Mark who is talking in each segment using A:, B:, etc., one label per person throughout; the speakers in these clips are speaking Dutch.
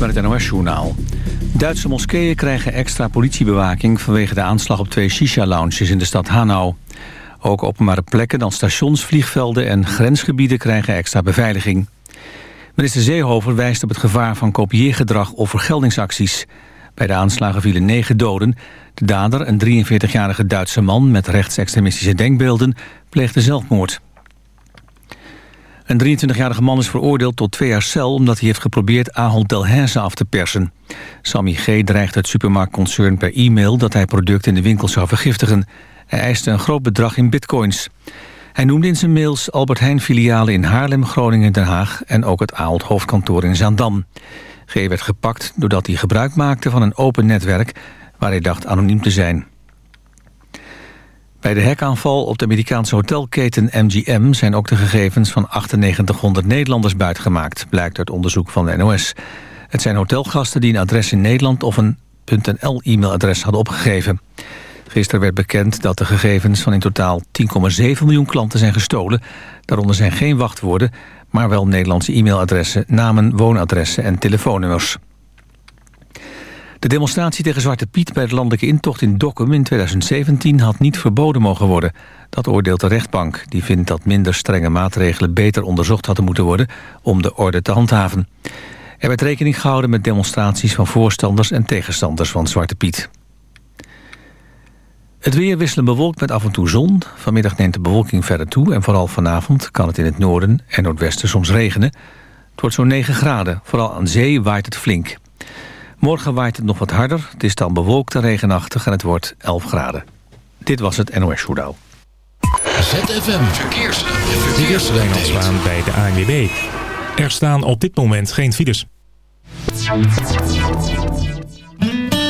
A: met het NOS-journaal. Duitse moskeeën krijgen extra politiebewaking... vanwege de aanslag op twee shisha-lounges in de stad Hanau. Ook openbare plekken dan stations, vliegvelden en grensgebieden... krijgen extra beveiliging. Minister Zeehover wijst op het gevaar van kopieergedrag of vergeldingsacties. Bij de aanslagen vielen negen doden. De dader, een 43-jarige Duitse man met rechtsextremistische denkbeelden... pleegde zelfmoord. Een 23-jarige man is veroordeeld tot twee jaar cel... omdat hij heeft geprobeerd Ahold Delhaize af te persen. Sammy G. dreigt het supermarktconcern per e-mail... dat hij producten in de winkel zou vergiftigen. Hij eiste een groot bedrag in bitcoins. Hij noemde in zijn mails Albert Heijn-filialen in Haarlem, Groningen en Den Haag... en ook het Ahold hoofdkantoor in Zaandam. G. werd gepakt doordat hij gebruik maakte van een open netwerk... waar hij dacht anoniem te zijn. Bij de hekaanval op de Amerikaanse hotelketen MGM... zijn ook de gegevens van 9800 Nederlanders buitgemaakt... blijkt uit onderzoek van de NOS. Het zijn hotelgasten die een adres in Nederland... of een .nl-e-mailadres hadden opgegeven. Gisteren werd bekend dat de gegevens van in totaal 10,7 miljoen klanten zijn gestolen. Daaronder zijn geen wachtwoorden, maar wel Nederlandse e-mailadressen... namen, woonadressen en telefoonnummers. De demonstratie tegen Zwarte Piet bij de landelijke intocht in Dokkum in 2017 had niet verboden mogen worden. Dat oordeelt de rechtbank. Die vindt dat minder strenge maatregelen beter onderzocht hadden moeten worden om de orde te handhaven. Er werd rekening gehouden met demonstraties van voorstanders en tegenstanders van Zwarte Piet. Het weer wisselen bewolkt met af en toe zon. Vanmiddag neemt de bewolking verder toe en vooral vanavond kan het in het noorden en noordwesten soms regenen. Het wordt zo'n 9 graden. Vooral aan zee waait het flink. Morgen waait het nog wat harder. Het is dan bewolkt en regenachtig en het wordt 11 graden. Dit was het NOS Journaal.
B: ZFM Verkeers. Verkeers bij de ANWB. Er staan op dit moment geen files.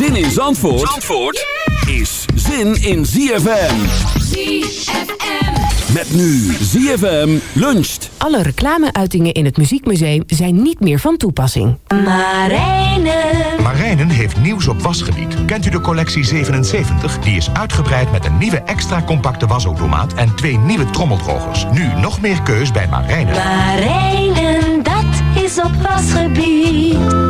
C: Zin in Zandvoort, Zandvoort is zin in ZFM.
D: ZFM.
C: Met nu ZFM luncht.
D: Alle reclameuitingen in het Muziekmuseum zijn niet meer van toepassing. Marijnen.
E: Marijnen heeft nieuws op wasgebied. Kent u de collectie 77? Die is uitgebreid met een nieuwe extra compacte wasautomaat... en twee nieuwe trommeldrogers. Nu nog meer keus bij Marijnen.
F: Marijnen, dat is op wasgebied.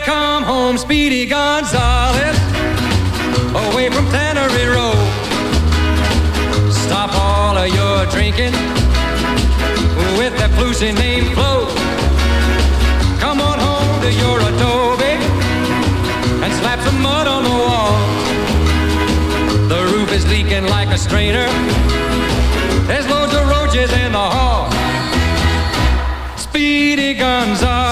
G: Home, Speedy Gonzales, away from Tannery Road. Stop all of your drinking with that flusy name Flo. Come on home to your adobe and slap some mud on the wall. The roof is leaking like a strainer. There's loads of roaches in the hall. Speedy Gonzales,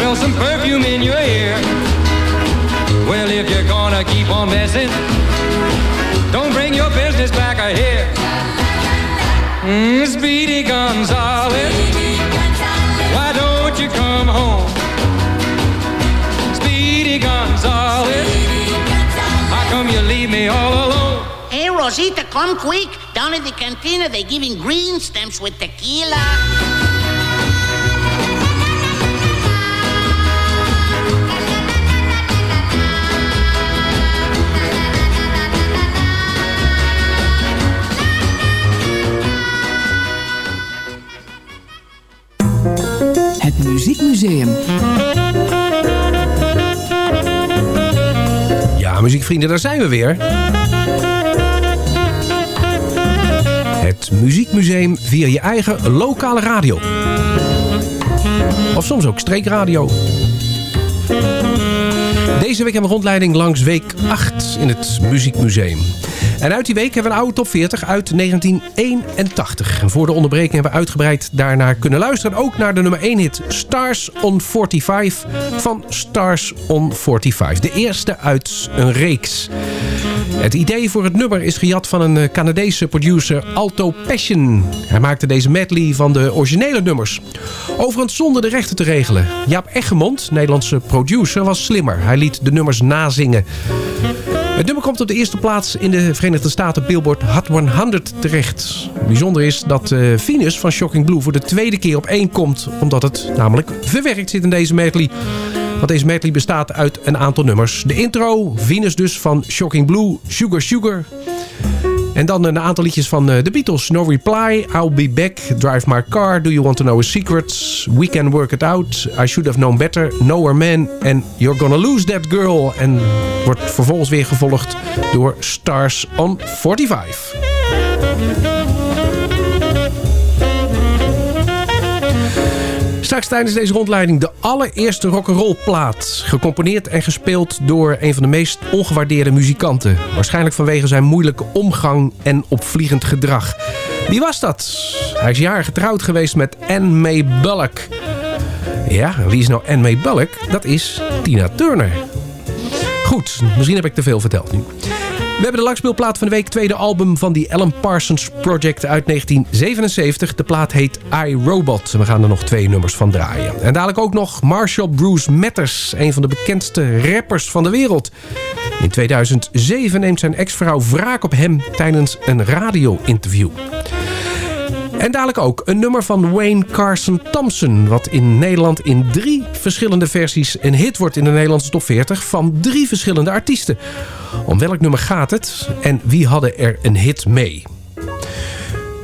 G: Smell some perfume in your ear. Well, if you're gonna keep on messing, don't bring your business back here. Mm, Speedy Gonzales. Why don't you come home? Speedy Gonzales. How come you leave me all alone?
H: Hey, Rosita, come quick. Down at the cantina, they're giving green stamps with tequila.
I: Muziekmuseum.
J: Ja, muziekvrienden, daar zijn we weer. Het Muziekmuseum via je eigen lokale radio. Of soms ook streekradio. Deze week hebben we rondleiding langs week 8 in het Muziekmuseum. En uit die week hebben we een oude top 40 uit 1981. En voor de onderbreking hebben we uitgebreid daarnaar kunnen luisteren. Ook naar de nummer 1 hit Stars on 45 van Stars on 45. De eerste uit een reeks. Het idee voor het nummer is gejat van een eh, Canadese producer Alto Passion. Hij maakte deze medley van de originele nummers. Overigens zonder de rechten te regelen. Jaap Eggemond, Nederlandse producer, was slimmer. Hij liet de nummers nazingen. Het nummer komt op de eerste plaats in de Verenigde Staten Billboard Hot 100 terecht. Bijzonder is dat uh, Venus van Shocking Blue voor de tweede keer op één komt. Omdat het namelijk verwerkt zit in deze medley. Want deze medley bestaat uit een aantal nummers. De intro, Venus dus van Shocking Blue, Sugar Sugar. En dan een aantal liedjes van de Beatles. No Reply, I'll Be Back, Drive My Car, Do You Want To Know A Secret, We Can Work It Out, I Should Have Known Better, Nowhere Man en You're Gonna Lose That Girl. En wordt vervolgens weer gevolgd door Stars on 45. Straks tijdens deze rondleiding de allereerste rock'n'roll plaat. Gecomponeerd en gespeeld door een van de meest ongewaardeerde muzikanten. Waarschijnlijk vanwege zijn moeilijke omgang en opvliegend gedrag. Wie was dat? Hij is jaren getrouwd geweest met Anne May Bullock. Ja, wie is nou Anne May Bullock? Dat is Tina Turner. Goed, misschien heb ik te veel verteld nu. We hebben de langspeelplaat van de week, tweede album van die Alan Parsons Project uit 1977. De plaat heet I, Robot. We gaan er nog twee nummers van draaien. En dadelijk ook nog Marshall Bruce Matters, een van de bekendste rappers van de wereld. In 2007 neemt zijn ex-vrouw wraak op hem tijdens een radio-interview. En dadelijk ook een nummer van Wayne Carson Thompson... wat in Nederland in drie verschillende versies een hit wordt in de Nederlandse top 40... van drie verschillende artiesten. Om welk nummer gaat het en wie hadden er een hit mee?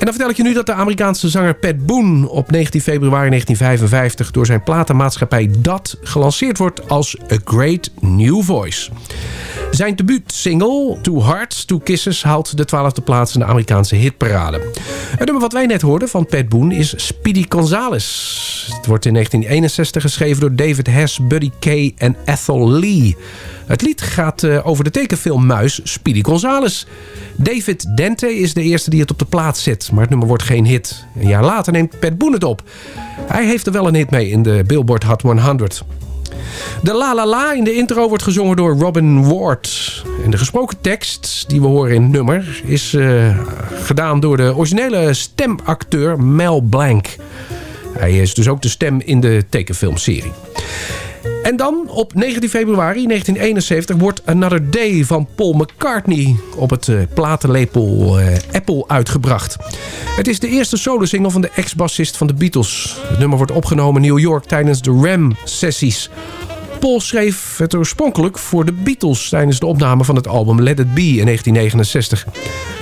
J: Dan vertel ik je nu dat de Amerikaanse zanger Pat Boone op 19 februari 1955 door zijn platenmaatschappij DAT gelanceerd wordt als A Great New Voice. Zijn debuutsingle Two Hearts, Two Kisses haalt de twaalfde plaats in de Amerikaanse hitparade. Het nummer wat wij net hoorden van Pat Boone is Speedy Gonzales. Het wordt in 1961 geschreven door David Hess, Buddy Kay en Ethel Lee. Het lied gaat uh, over de tekenfilm Muis Speedy Gonzales. David Dente is de eerste die het op de plaats zet, maar het nummer wordt geen hit. Een jaar later neemt Pat Boone het op. Hij heeft er wel een hit mee in de Billboard Hot 100. De La La La in de intro wordt gezongen door Robin Ward. En de gesproken tekst die we horen in het nummer... is uh, gedaan door de originele stemacteur Mel Blanc. Hij is dus ook de stem in de tekenfilmserie. En dan op 19 februari 1971 wordt Another Day van Paul McCartney op het uh, platenlepel uh, Apple uitgebracht. Het is de eerste solosingle van de ex-bassist van de Beatles. Het nummer wordt opgenomen in New York tijdens de Ram-sessies. Paul schreef het oorspronkelijk voor de Beatles tijdens de opname van het album Let It Be in 1969.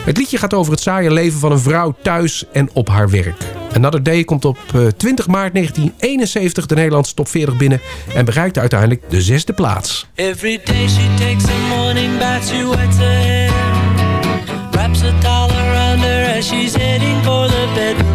J: Het liedje gaat over het saaie leven van een vrouw thuis en op haar werk. Another Day komt op 20 maart 1971 de Nederlandse top 40 binnen en bereikt uiteindelijk de zesde plaats.
K: Every day she takes a morning bath, she her hair. Wraps a towel around as she's heading for the bedroom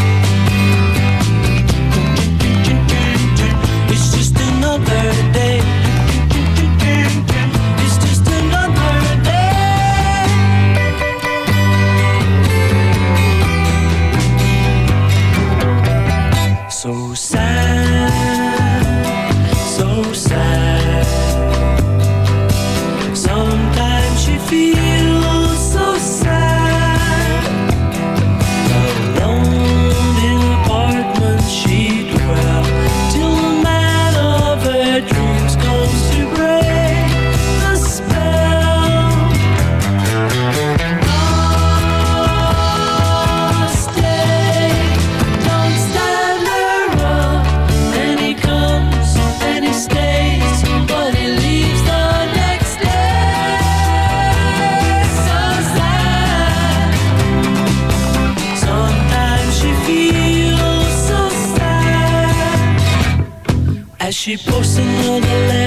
K: She posts another letter to the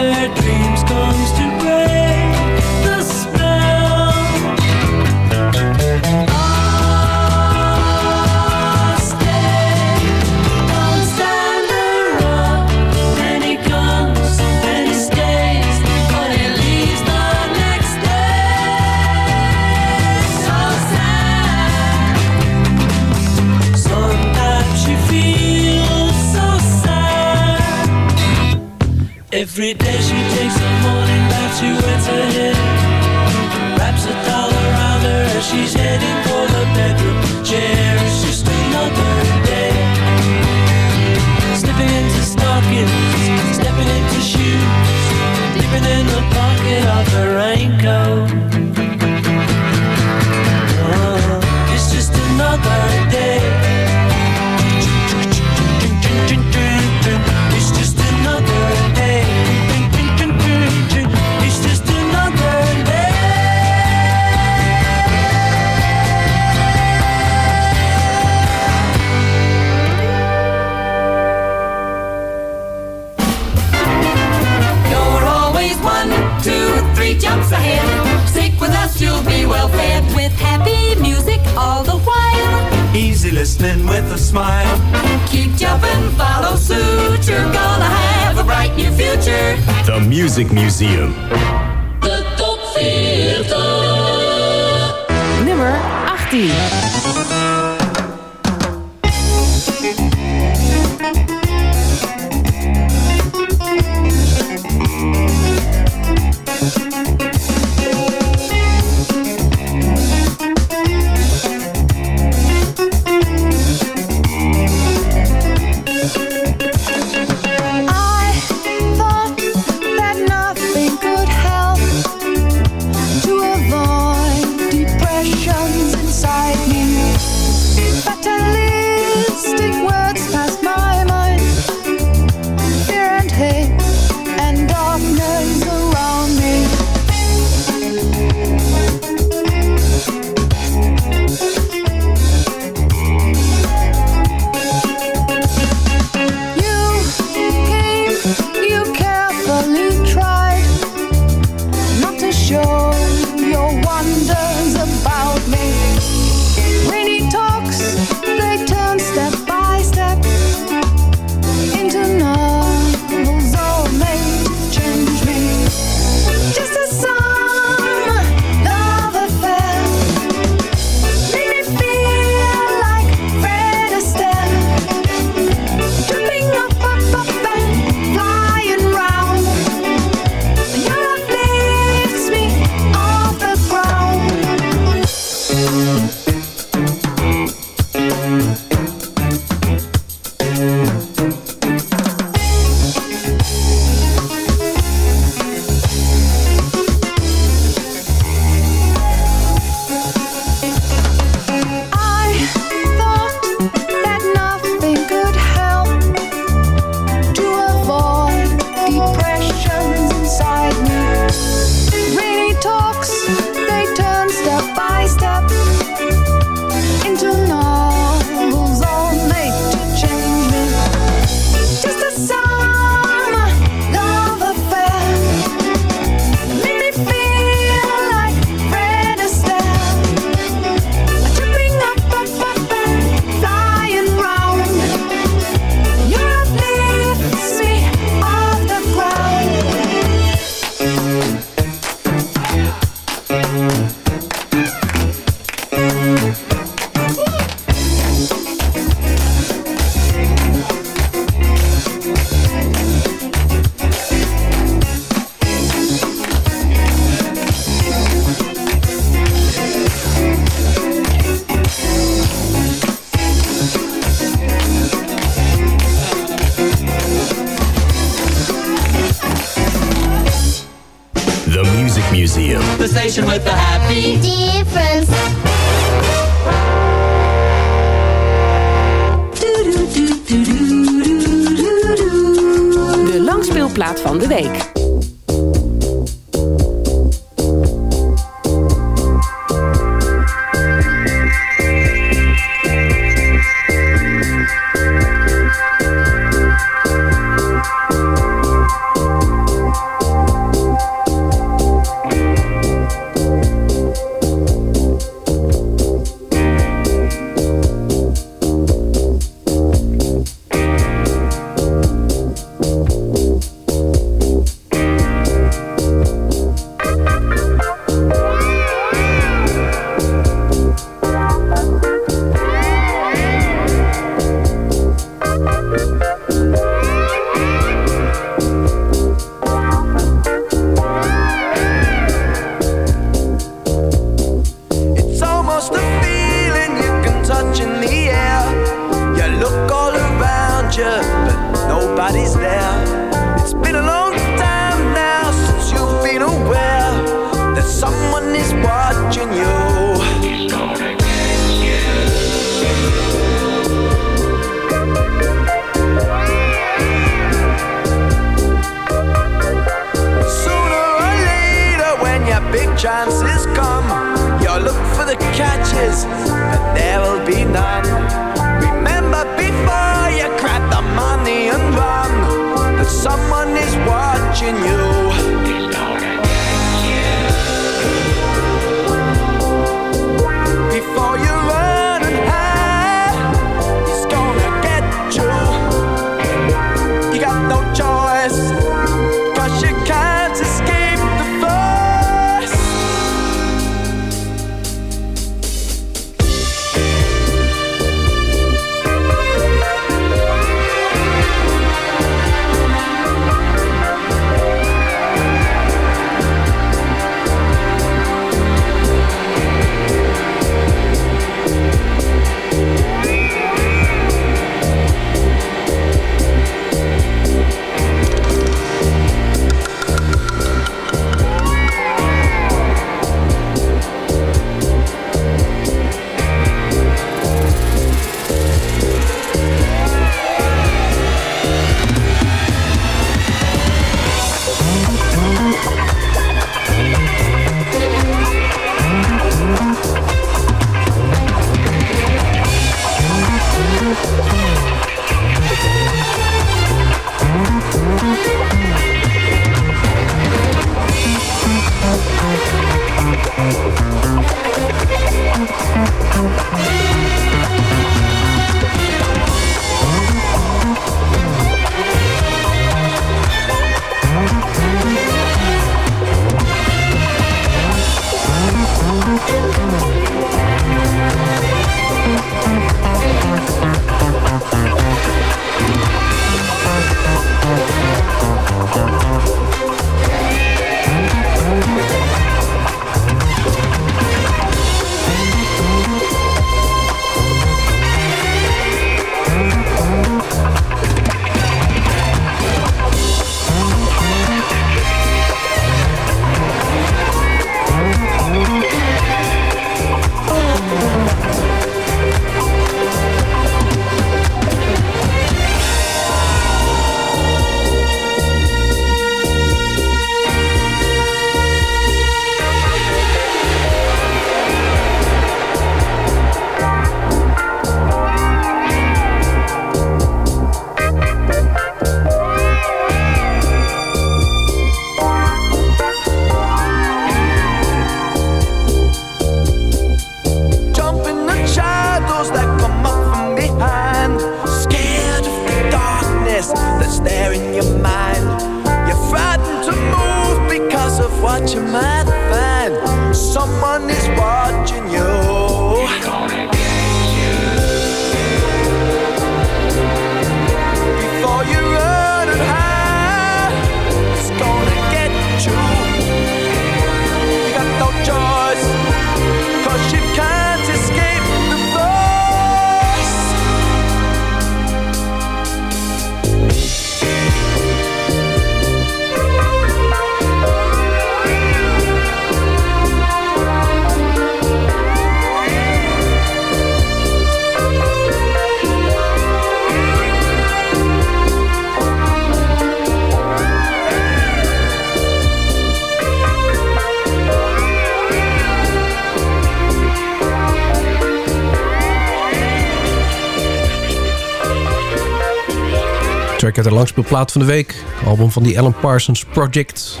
L: Langspeelplaat van de week.
J: Album van die Alan Parsons Project.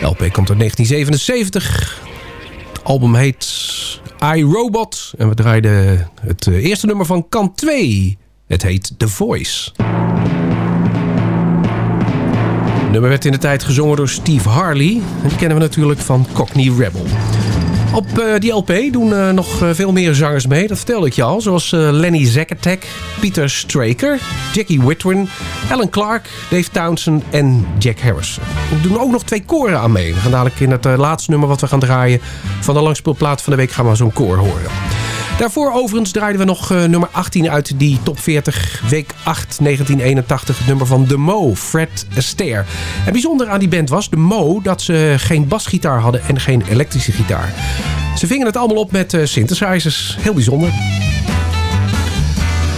J: LP komt uit 1977. Het album heet I, Robot. En we draaiden het eh, eerste nummer van kant 2. Het heet The Voice. Het nummer werd in de tijd gezongen door Steve Harley. En die kennen we natuurlijk van Cockney Rebel. Op uh, die LP doen uh, nog uh, veel meer zangers mee. Dat vertelde ik je al. Zoals Lenny Zakatek, Peter Straker, Jackie Whitwin, Alan Clark, Dave Townsend en Jack Harris. Er doen ook nog twee koren aan mee. We gaan dadelijk in het laatste nummer wat we gaan draaien... van de langspeelplaat van de week gaan we zo'n koor horen. Daarvoor overigens draaiden we nog uh, nummer 18 uit die top 40 week 8 1981. Het nummer van The Mo, Fred Astaire. En bijzonder aan die band was, The Mo, dat ze geen basgitaar hadden en geen elektrische gitaar. Ze vingen het allemaal op met uh, synthesizers. Heel bijzonder.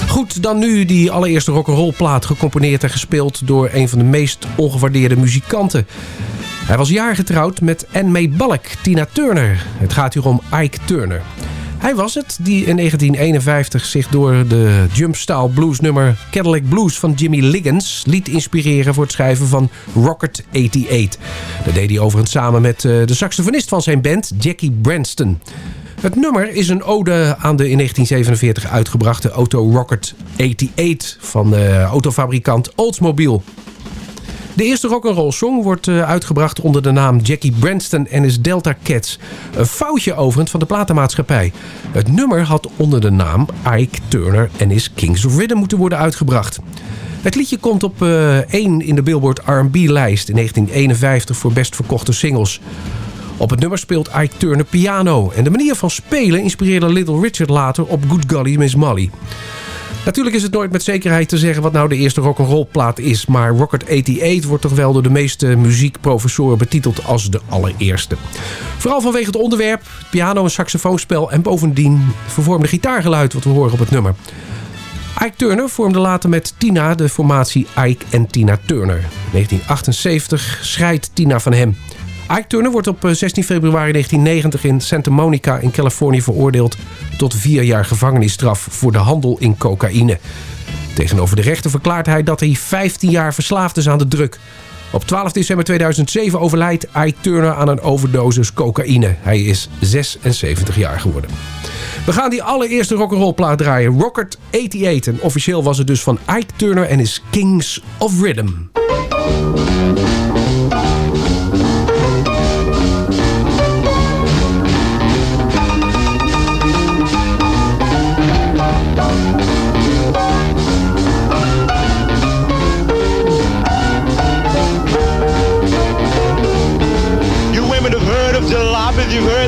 J: Goed, dan nu die allereerste rock'n'roll plaat gecomponeerd en gespeeld door een van de meest ongewaardeerde muzikanten. Hij was jaar getrouwd met Anne May Balk, Tina Turner. Het gaat hier om Ike Turner. Hij was het die in 1951 zich door de jumpstyle bluesnummer Cadillac Blues van Jimmy Liggins liet inspireren voor het schrijven van Rocket 88. Dat deed hij overigens samen met de saxofonist van zijn band, Jackie Branston. Het nummer is een ode aan de in 1947 uitgebrachte auto Rocket 88 van de autofabrikant Oldsmobile. De eerste rock'n'roll song wordt uh, uitgebracht onder de naam Jackie Branston en is Delta Cats. Een foutje overigens van de platenmaatschappij. Het nummer had onder de naam Ike Turner en is Kings of Rhythm moeten worden uitgebracht. Het liedje komt op uh, 1 in de Billboard R&B-lijst in 1951 voor best verkochte singles. Op het nummer speelt Ike Turner piano. En de manier van spelen inspireerde Little Richard later op Good Golly Miss Molly. Natuurlijk is het nooit met zekerheid te zeggen wat nou de eerste rock'n'roll plaat is. Maar Rocket 88 wordt toch wel door de meeste muziekprofessoren betiteld als de allereerste. Vooral vanwege het onderwerp, piano- en saxofoonspel en bovendien vervormde gitaargeluid wat we horen op het nummer. Ike Turner vormde later met Tina de formatie Ike en Tina Turner. In 1978 scheidt Tina van hem. Ike Turner wordt op 16 februari 1990 in Santa Monica in Californië veroordeeld tot vier jaar gevangenisstraf voor de handel in cocaïne. Tegenover de rechter verklaart hij dat hij 15 jaar verslaafd is aan de druk. Op 12 december 2007 overlijdt Ike Turner aan een overdosis cocaïne. Hij is 76 jaar geworden. We gaan die allereerste rock'n'roll plaat draaien. Rocket 88. En officieel was het dus van Ike Turner en his Kings of Rhythm.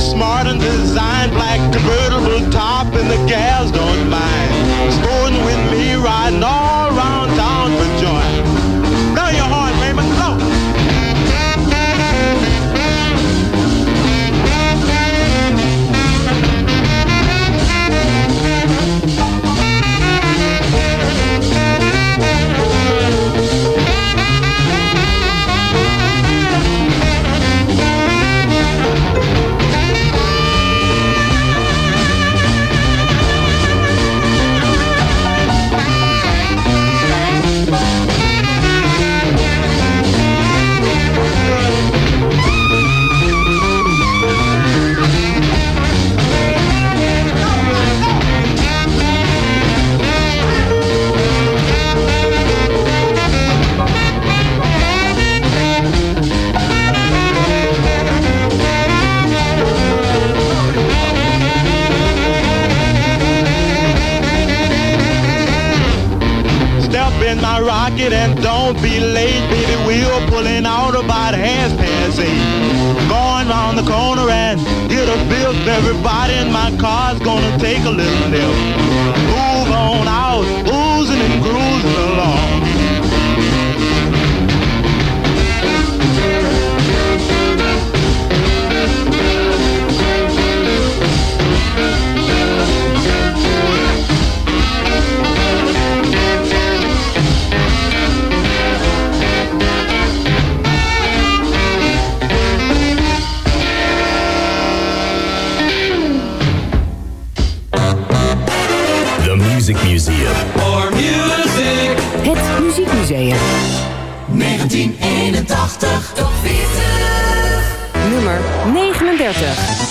M: smart and designed, black convertible top, and the gals don't in my rocket and don't be late, baby. We're pulling out about half past eight. Going round the corner and hit the bills. Everybody in my car's gonna take a little nip. Move on out, oozing and cruising along.
D: Muziekmuseum.
K: 1981. Top 40.
D: Nummer 39.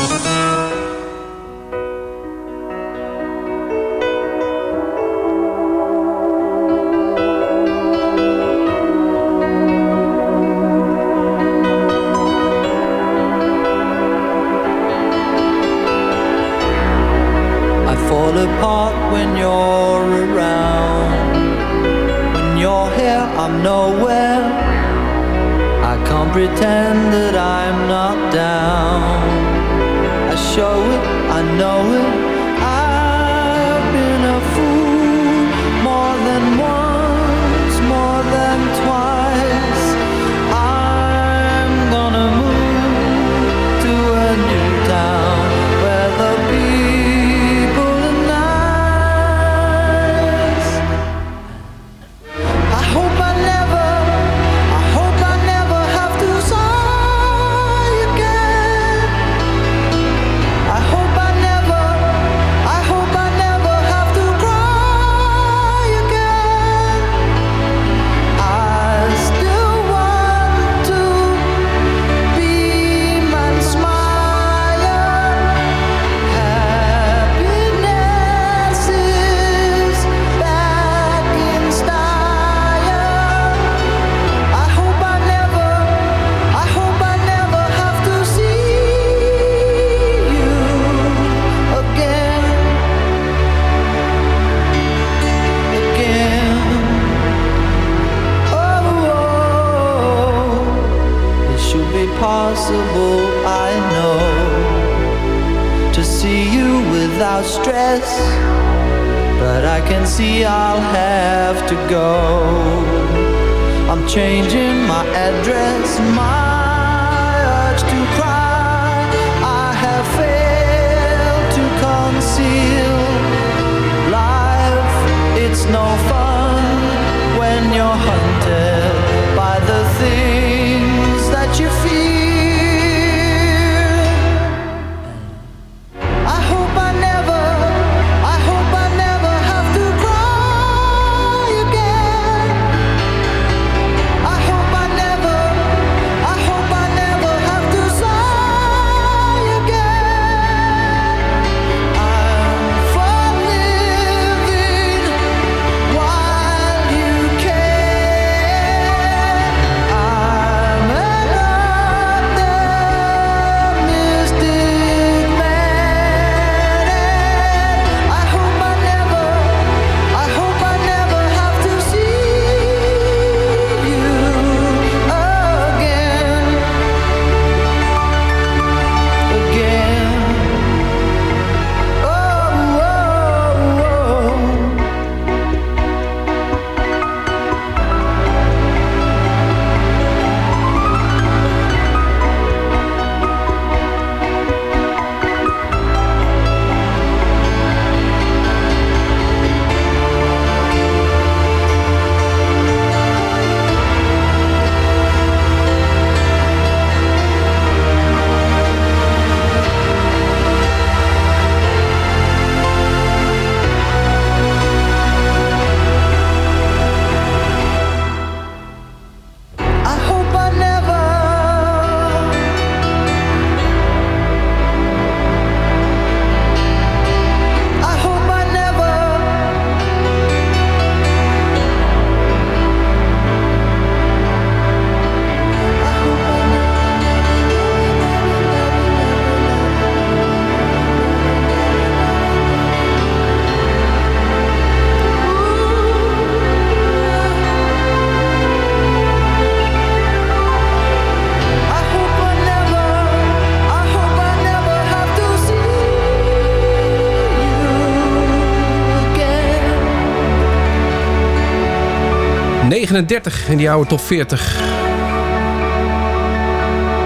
J: 39 in die oude top 40.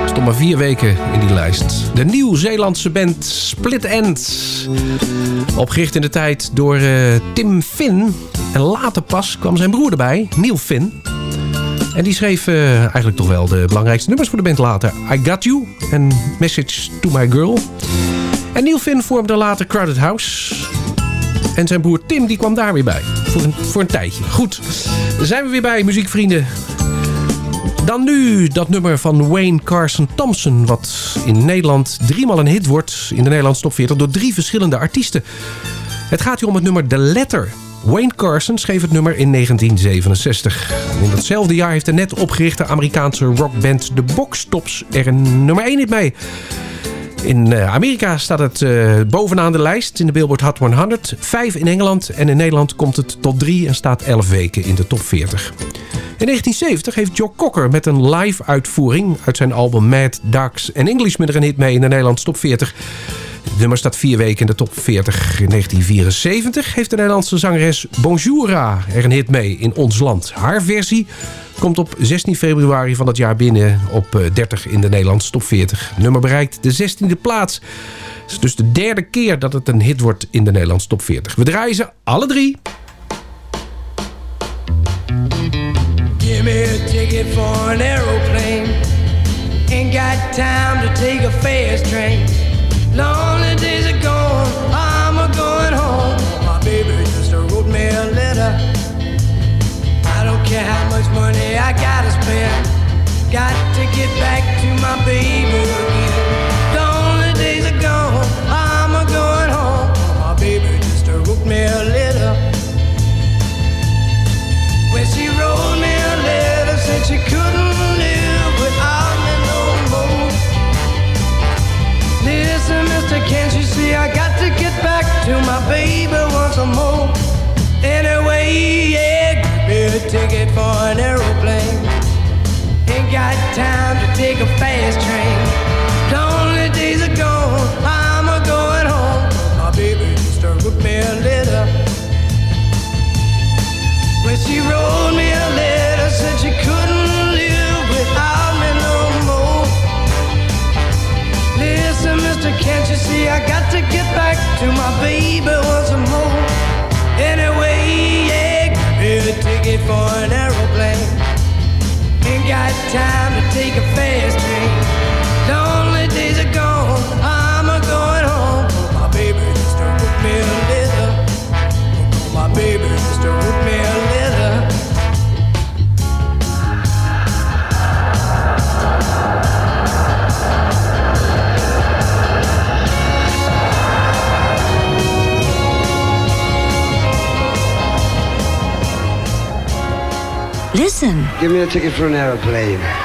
J: Stond maar vier weken in die lijst. De Nieuw-Zeelandse band Split End. Opgericht in de tijd door eh, Tim Finn. En later pas kwam zijn broer erbij, Neil Finn. En die schreef eh, eigenlijk toch wel de belangrijkste nummers voor de band later. I Got You en Message to My Girl. En Neil Finn vormde later Crowded House. En zijn broer Tim die kwam daar weer bij. Voor een, tijdje. Goed, zijn we weer bij, muziekvrienden. Dan nu dat nummer van Wayne Carson Thompson... wat in Nederland driemaal een hit wordt... in de Nederlandse top 40 door drie verschillende artiesten. Het gaat hier om het nummer The Letter... Wayne Carson schreef het nummer in 1967. In datzelfde jaar heeft de net opgerichte Amerikaanse rockband The Box Tops er een nummer 1 hit mee. In eh, Amerika staat het uh, bovenaan de lijst in de Billboard Hot 100. Vijf in Engeland en in Nederland komt het tot drie en staat 11 weken in de top 40. In 1970 heeft Joe Cocker met een live uitvoering uit zijn album Mad Ducks en Englishman er een hit mee in de Nederlandse top 40. Het nummer staat vier weken in de top 40. In 1974 heeft de Nederlandse zangeres Bonjoura er een hit mee in ons land. Haar versie komt op 16 februari van dat jaar binnen op 30 in de Nederlandse top 40. Het nummer bereikt de 16e plaats. Het is dus de derde keer dat het een hit wordt in de Nederlandse top 40. We draaien ze alle drie.
N: Give me a ticket for an aeroplane. Ain't got time to take a fast train. Lonely days are gone, I'm a going home. My baby just wrote me a letter. I don't care how much money I gotta spend. Got to get back to my baby again. Lonely days are gone, I'm a going home. My baby just wrote me a letter. Can't you see I got to get back to my baby once more? Anyway, yeah, give me a ticket for an aeroplane. Ain't got time to take a fast train. Lonely days are gone, I'm a going home. My baby just wrote me a letter. When she wrote me a letter, said she couldn't I got to get back to my baby once more? Anyway, yeah, a ticket for an aeroplane. Ain't got time to take a fast
O: Give me a ticket for an aeroplane.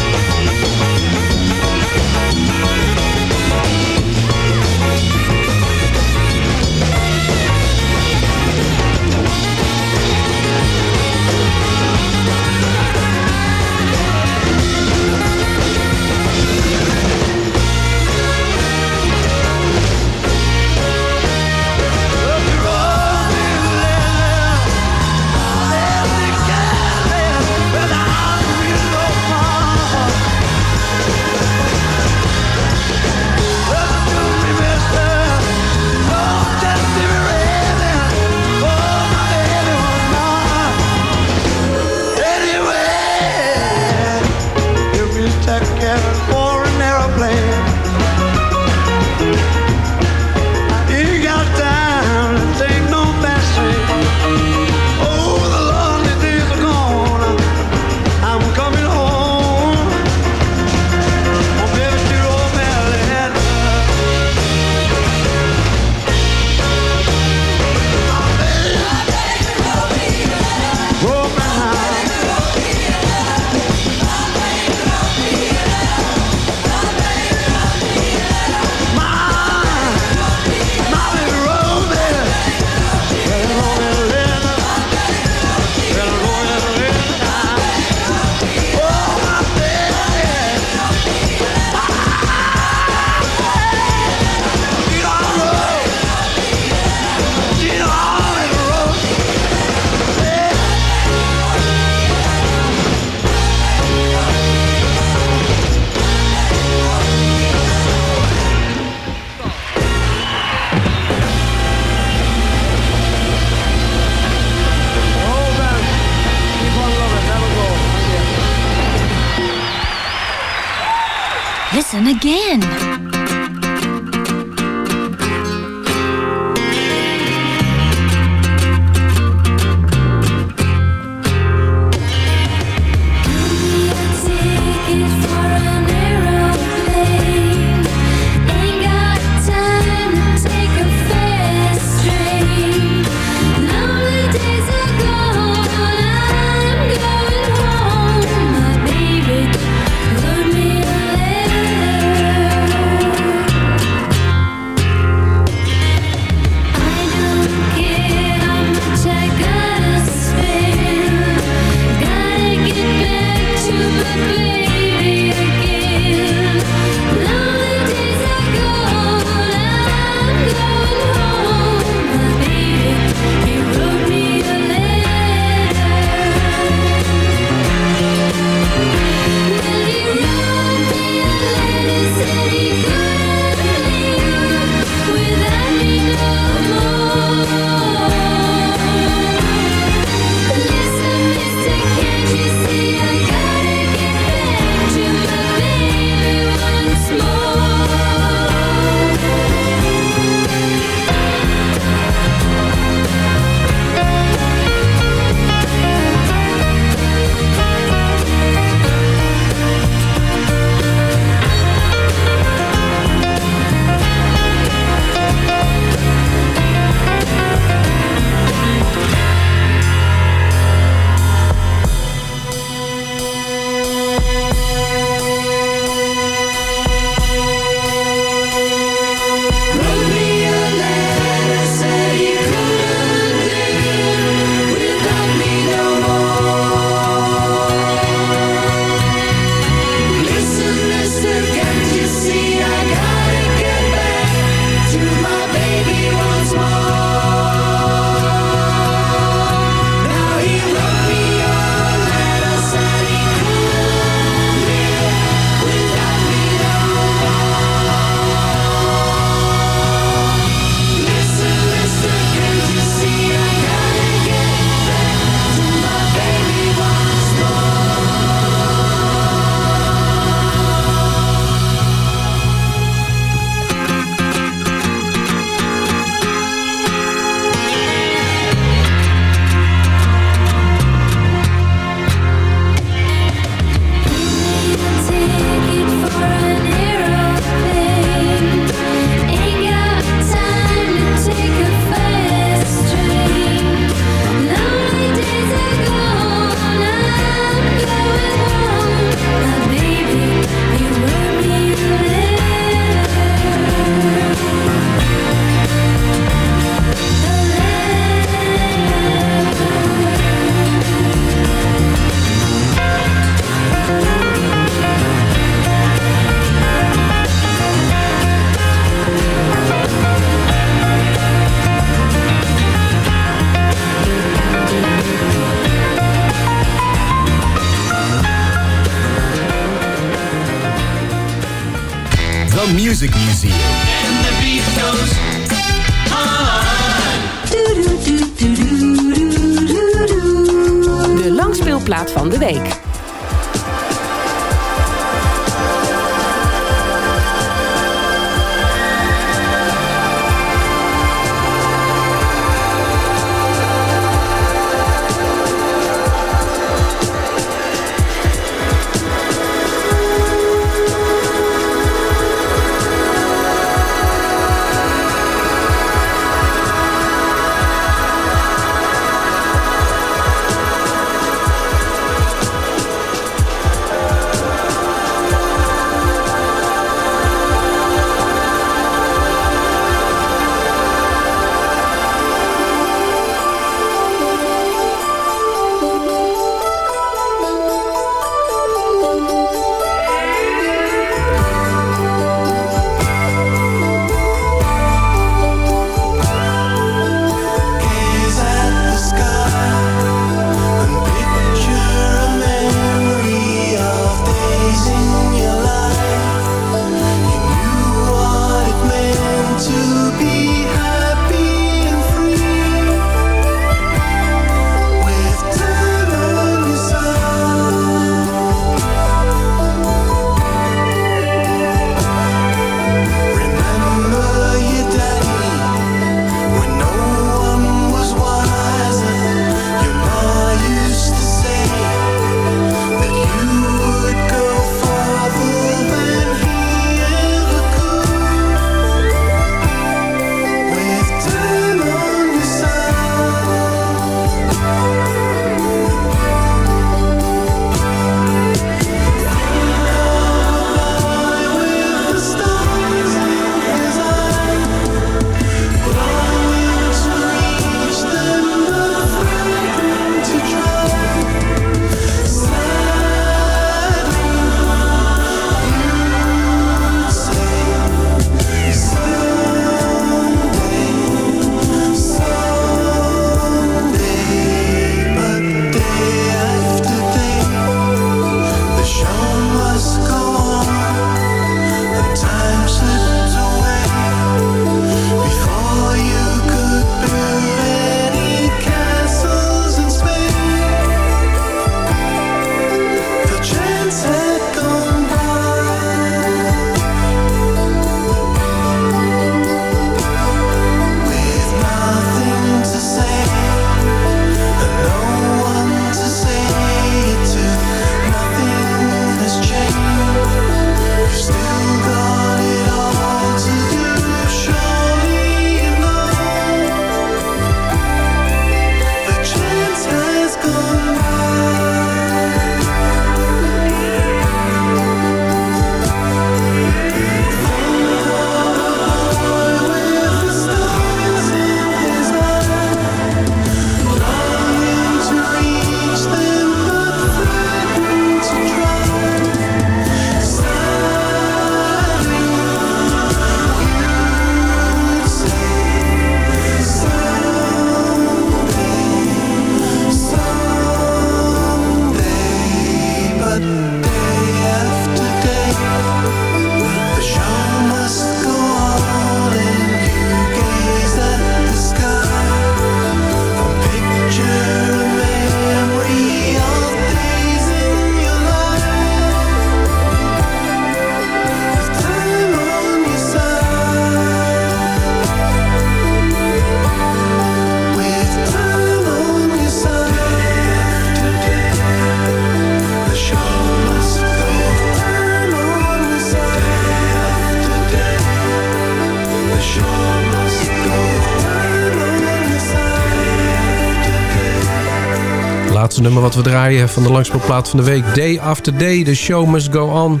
J: laatste nummer wat we draaien van de langspeelplaat van de week. Day After Day, The Show Must Go On.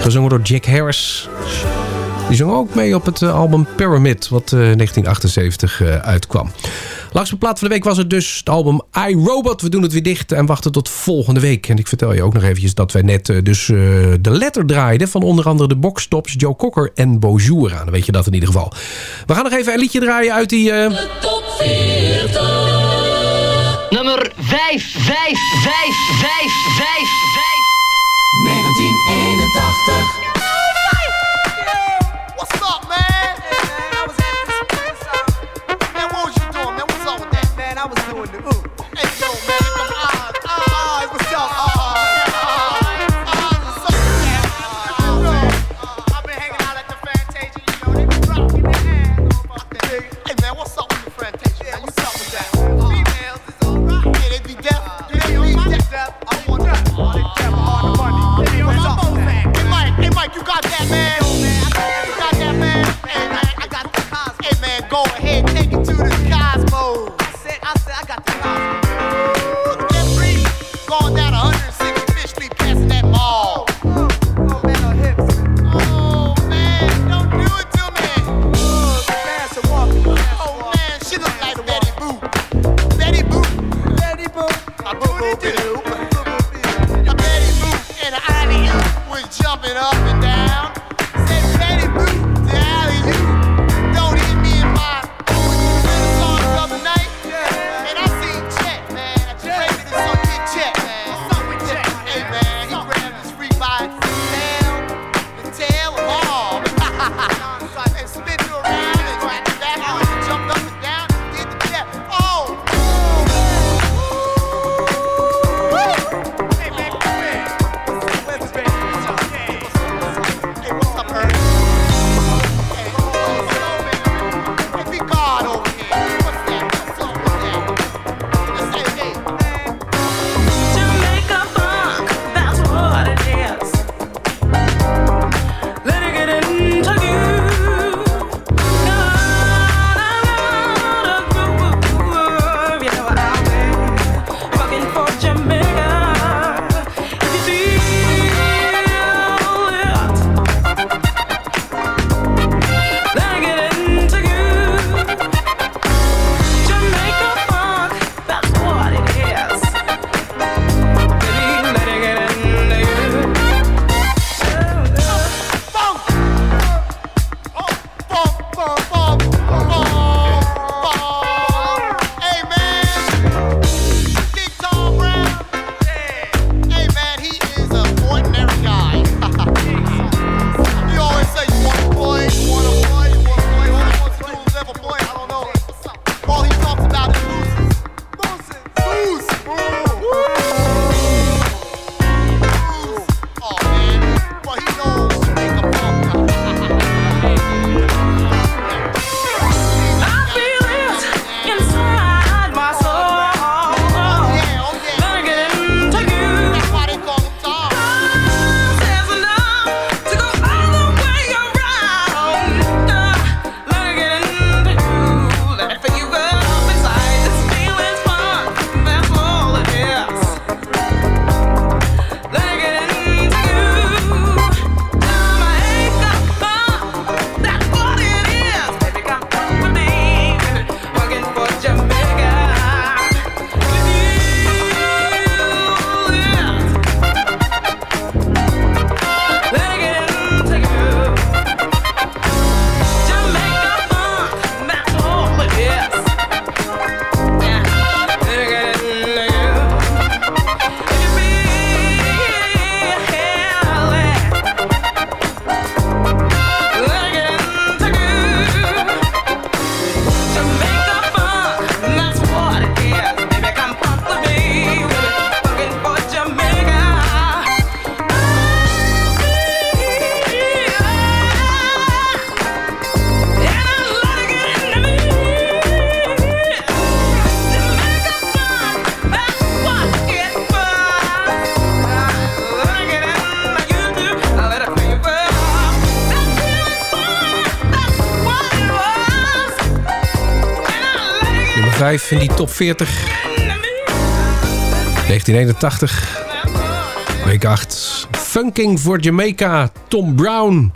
J: Gezongen door Jack Harris. Die zong ook mee op het eh, album Pyramid, wat eh, 1978 eh, uitkwam. Langste van de week was het dus het album I, Robot. We doen het weer dicht en wachten tot volgende week. En ik vertel je ook nog eventjes dat wij net dus de letter draaiden... van onder andere de boxstops Joe Cocker en Bonjour aan. Dan weet je dat in ieder geval. We gaan nog even een liedje draaien uit die... Uh...
P: De top 40 nummer 5, 5, 5, 5, 5,
K: 1981.
Q: man.
J: 5 in die top 40. 1981. Week 8. Funking voor Jamaica. Tom Brown.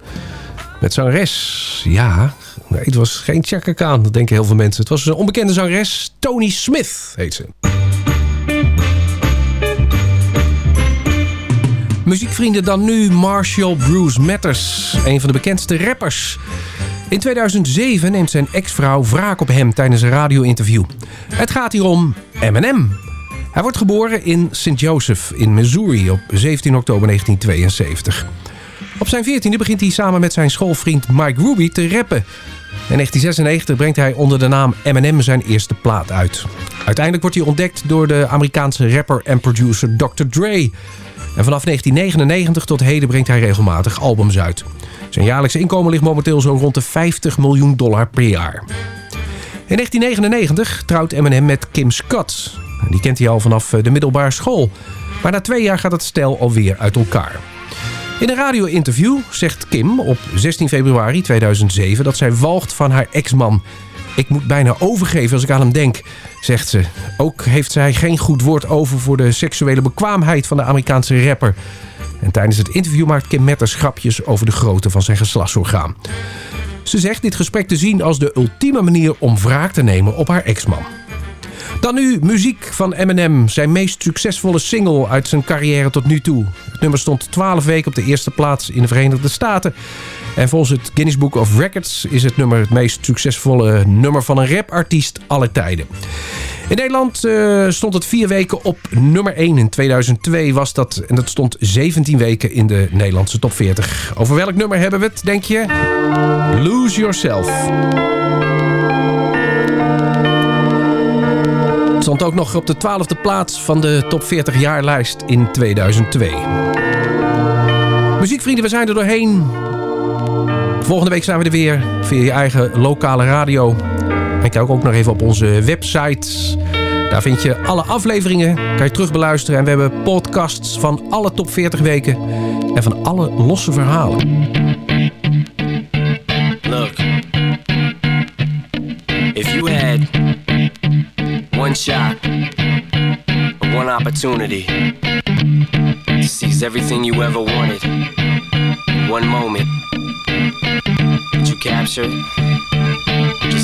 J: Met zangeres. Ja, het was geen Chaka Khan. Dat denken heel veel mensen. Het was een onbekende zangeres. Tony Smith heet ze. Muziekvrienden dan nu Marshall Bruce Matters. Een van de bekendste rappers. In 2007 neemt zijn ex-vrouw wraak op hem tijdens een radio-interview. Het gaat hier om Eminem. Hij wordt geboren in St. Joseph in Missouri op 17 oktober 1972. Op zijn 14e begint hij samen met zijn schoolvriend Mike Ruby te rappen. In 1996 brengt hij onder de naam Eminem zijn eerste plaat uit. Uiteindelijk wordt hij ontdekt door de Amerikaanse rapper en producer Dr. Dre. En vanaf 1999 tot heden brengt hij regelmatig albums uit. Zijn jaarlijkse inkomen ligt momenteel zo rond de 50 miljoen dollar per jaar. In 1999 trouwt Eminem met Kim Scott. Die kent hij al vanaf de middelbare school. Maar na twee jaar gaat het stel alweer uit elkaar. In een radio-interview zegt Kim op 16 februari 2007 dat zij walgt van haar ex-man. Ik moet bijna overgeven als ik aan hem denk, zegt ze. Ook heeft zij geen goed woord over voor de seksuele bekwaamheid van de Amerikaanse rapper. En tijdens het interview maakt Kim Metters grapjes over de grootte van zijn geslachtsorgaan. Ze zegt dit gesprek te zien als de ultieme manier om wraak te nemen op haar ex-man. Dan nu muziek van Eminem, zijn meest succesvolle single uit zijn carrière tot nu toe. Het nummer stond 12 weken op de eerste plaats in de Verenigde Staten. En volgens het Guinness Book of Records is het nummer het meest succesvolle nummer van een rapartiest aller tijden. In Nederland uh, stond het vier weken op nummer 1. In 2002 was dat. En dat stond 17 weken in de Nederlandse top 40. Over welk nummer hebben we het, denk je? Lose Yourself. Stond ook nog op de 12e plaats van de top 40 jaarlijst in 2002. Muziekvrienden, we zijn er doorheen. Volgende week zijn we er weer via je eigen lokale radio. En kijk ook nog even op onze website. Daar vind je alle afleveringen, kan je terug beluisteren. En we hebben podcasts van alle top 40 weken en van alle losse verhalen.
R: One shot, one opportunity. Seize everything you ever wanted, one moment. That you captured,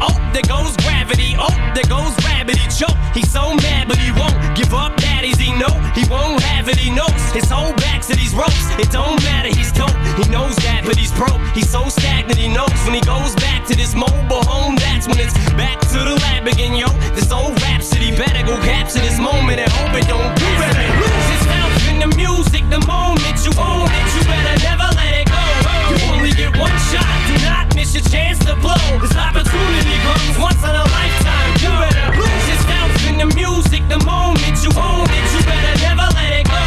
S: Oh, there goes gravity. Oh, there goes rabbit. He choke. He's so mad, but he won't give up. Daddies, he know he won't have it. He knows his whole back to these ropes. It don't matter. He's dope. He knows that, but he's broke. He's so stagnant. He knows when he goes back to this mobile home. That's when it's back to the lab again, yo. This old rhapsody better go capture this moment and hope it don't do better. Lose yourself in the music the moment you own it. You better never let it go. You only get one shot. Your chance to blow. This opportunity comes once in a lifetime. You better lose yourself in the music the moment you own it. You better never let it go.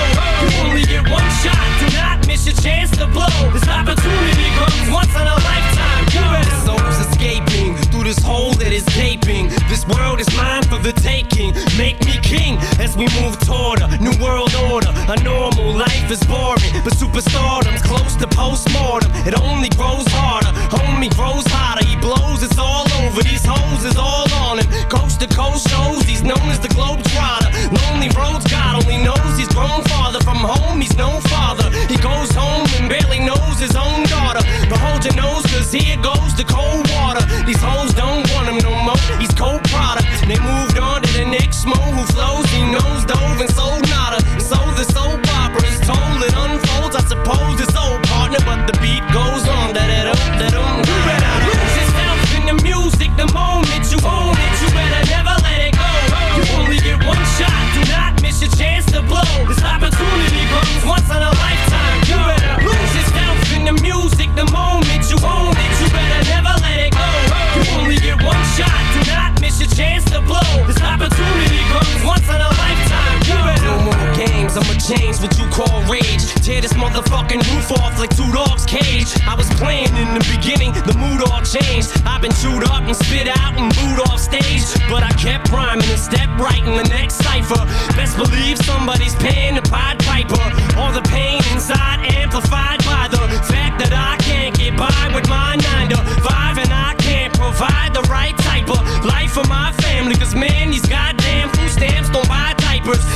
S: You only get one shot. Do not miss your chance to blow. This opportunity comes once in a lifetime. You better souls escaping through this hole that is gaping. This world is mine for the taking. Make me king as we move toward a new world order. A normal life is boring, but superstardom's close to postmortem. It only grows harder, homie grows hotter. He blows, it's all over. These hoes is all on him. Coast to coast shows, he's known as the globe trotter. Lonely roads, God only knows he's grown farther from home. He's no father. He goes home and barely knows his own daughter. But hold your nose, cause here goes the cold water. These hoes change what you call rage. Tear this motherfucking roof off like two dogs' cage. I was playing in the beginning, the mood all changed. I've been chewed up and spit out and booed off stage. But I kept rhyming and stepped right in the next cipher. Best believe somebody's paying the Pied Piper. All the pain inside amplified by the fact that I can't get by with my 9 to 5 and I can't provide the right type of life for my family. Cause man, these goddamn food stamps don't buy.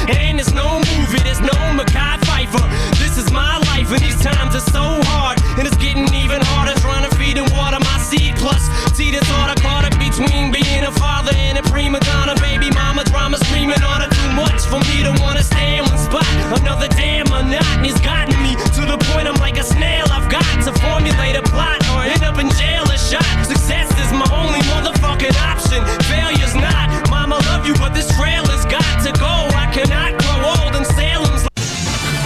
S: And there's no movie, there's no Mackay Pfeiffer. This is my life and these times are so hard. And it's getting even harder trying to feed and water my seed. Plus, see this order caught up between being a father and a prima donna. Baby mama drama screaming on her too much for me to wanna stay in one spot. Another damn monotony's gotten me to the point I'm like a snail. I've got to formulate a plot or end up in jail or shot. Success is my only motherfucking option.